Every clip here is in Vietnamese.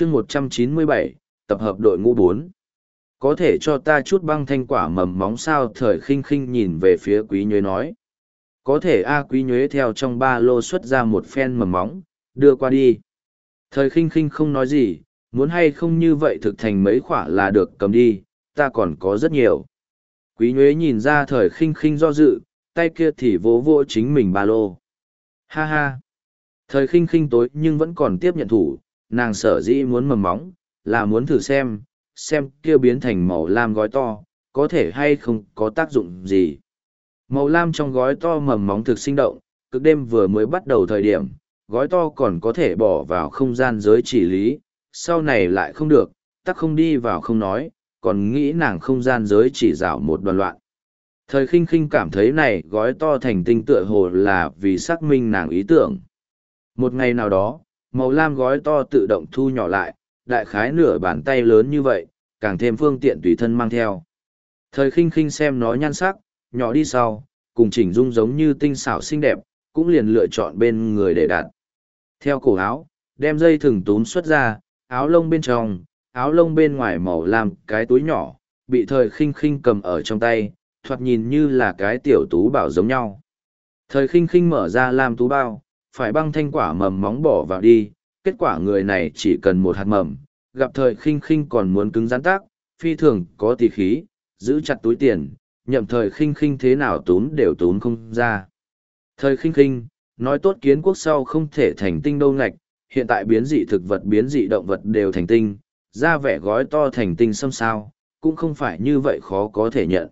chương một trăm chín mươi bảy, tập hợp đội ngũ bốn. Có thể cho ta chút băng thanh quả mầm móng sao? Thời khinh khinh nhìn về phía quý nhuế nói. Có thể a, quý nhuế theo trong ba lô xuất ra một phen mầm móng, đưa qua đi. Thời khinh khinh không nói gì, muốn hay không như vậy thực thành mấy khỏa là được, cầm đi, ta còn có rất nhiều. Quý nhuế nhìn ra thời khinh khinh do dự, tay kia thì vỗ vỗ chính mình ba lô. Ha ha. Thời khinh khinh tối nhưng vẫn còn tiếp nhận thủ nàng sở dĩ muốn mầm móng, là muốn thử xem xem kia biến thành màu lam gói to, có thể hay không có tác dụng gì. Màu lam trong gói to mầm móng thực sinh động, cực đêm vừa mới bắt đầu thời điểm, gói to còn có thể bỏ vào không gian giới chỉ lý, sau này lại không được, tắc không đi vào không nói, còn nghĩ nàng không gian giới chỉ rảo một đoàn loạn. Thời khinh khinh cảm thấy này gói to thành tinh tựa hồ là vì xác minh nàng ý tưởng. Một ngày nào đó màu lam gói to tự động thu nhỏ lại, đại khái nửa bàn tay lớn như vậy, càng thêm phương tiện tùy thân mang theo. Thời khinh khinh xem nó nhan sắc, nhỏ đi sau, cùng chỉnh dung giống như tinh xảo xinh đẹp, cũng liền lựa chọn bên người để đặt. Theo cổ áo, đem dây thừng túm xuất ra, áo lông bên trong, áo lông bên ngoài màu lam cái túi nhỏ, bị thời khinh khinh cầm ở trong tay, thoạt nhìn như là cái tiểu tú bảo giống nhau. Thời khinh khinh mở ra lam tú bao phải băng thanh quả mầm móng bỏ vào đi, kết quả người này chỉ cần một hạt mầm, gặp thời khinh khinh còn muốn cứng rắn tác, phi thường có tỷ khí, giữ chặt túi tiền, nhậm thời khinh khinh thế nào tốn đều tốn không ra. Thời khinh khinh, nói tốt kiến quốc sau không thể thành tinh đâu ngạch, hiện tại biến dị thực vật biến dị động vật đều thành tinh, ra vẻ gói to thành tinh xâm sao, cũng không phải như vậy khó có thể nhận.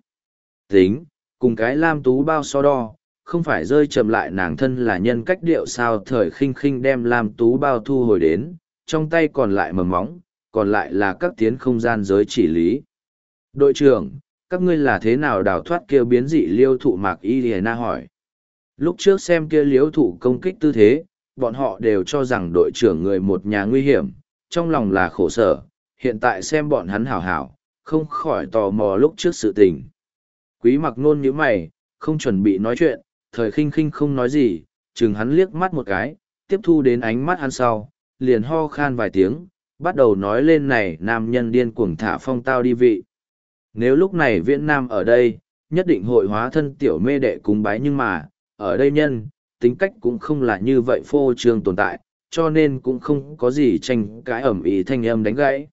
Tính, cùng cái lam tú bao so đo không phải rơi chậm lại nàng thân là nhân cách điệu sao thời khinh khinh đem lam tú bao thu hồi đến, trong tay còn lại mầm móng, còn lại là các tiến không gian giới chỉ lý. Đội trưởng, các ngươi là thế nào đào thoát kêu biến dị liêu thụ mạc y lìa na hỏi. Lúc trước xem kia liêu thụ công kích tư thế, bọn họ đều cho rằng đội trưởng người một nhà nguy hiểm, trong lòng là khổ sở, hiện tại xem bọn hắn hảo hảo, không khỏi tò mò lúc trước sự tình. Quý mặc nôn nhữ mày, không chuẩn bị nói chuyện thời khinh khinh không nói gì chừng hắn liếc mắt một cái tiếp thu đến ánh mắt hắn sau liền ho khan vài tiếng bắt đầu nói lên này nam nhân điên cuồng thả phong tao đi vị nếu lúc này viễn nam ở đây, nhất định hội hóa thân tiểu mê đệ cúng bái nhưng mà, ở đây nhân, tính cách cũng không là như vậy phô trương tồn tại, cho nên cũng không có gì tranh cãi ẩm ý thanh âm đánh gãy.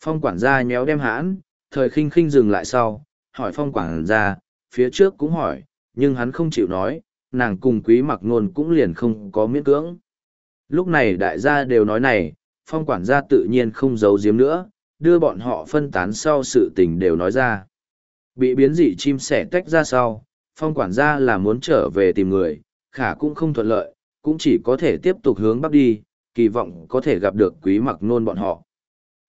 Phong quản gia nhéo đem hãn, thời khinh khinh dừng lại sau, hỏi phong quản gia, phía trước cũng hỏi, nhưng hắn không chịu nói, nàng cùng quý mặc nôn cũng liền không có miễn cưỡng. Lúc này đại gia đều nói này, phong quản gia tự nhiên không giấu giếm nữa, đưa bọn họ phân tán sau sự tình đều nói ra. Bị biến dị chim sẻ tách ra sau, phong quản gia là muốn trở về tìm người, khả cũng không thuận lợi, cũng chỉ có thể tiếp tục hướng bắc đi, kỳ vọng có thể gặp được quý mặc nôn bọn họ.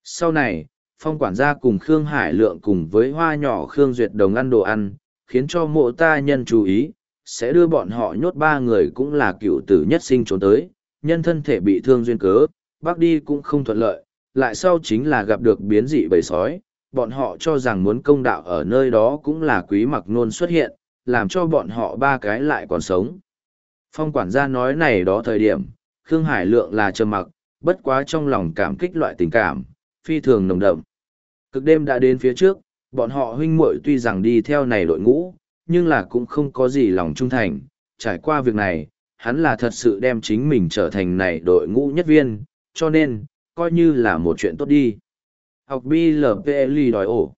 Sau này, phong quản gia cùng Khương Hải Lượng cùng với hoa nhỏ Khương Duyệt Đồng ăn đồ ăn, khiến cho mộ ta nhân chú ý, sẽ đưa bọn họ nhốt ba người cũng là cựu tử nhất sinh trốn tới, nhân thân thể bị thương duyên cớ, bác đi cũng không thuận lợi, lại sau chính là gặp được biến dị bầy sói, bọn họ cho rằng muốn công đạo ở nơi đó cũng là quý mặc nôn xuất hiện, làm cho bọn họ ba cái lại còn sống. Phong quản gia nói này đó thời điểm, Khương Hải Lượng là trầm mặc, bất quá trong lòng cảm kích loại tình cảm, phi thường nồng đậm. Cực đêm đã đến phía trước, bọn họ huynh muội tuy rằng đi theo này đội ngũ, nhưng là cũng không có gì lòng trung thành. Trải qua việc này, hắn là thật sự đem chính mình trở thành này đội ngũ nhất viên, cho nên, coi như là một chuyện tốt đi. Học BLPLI đòi ổ.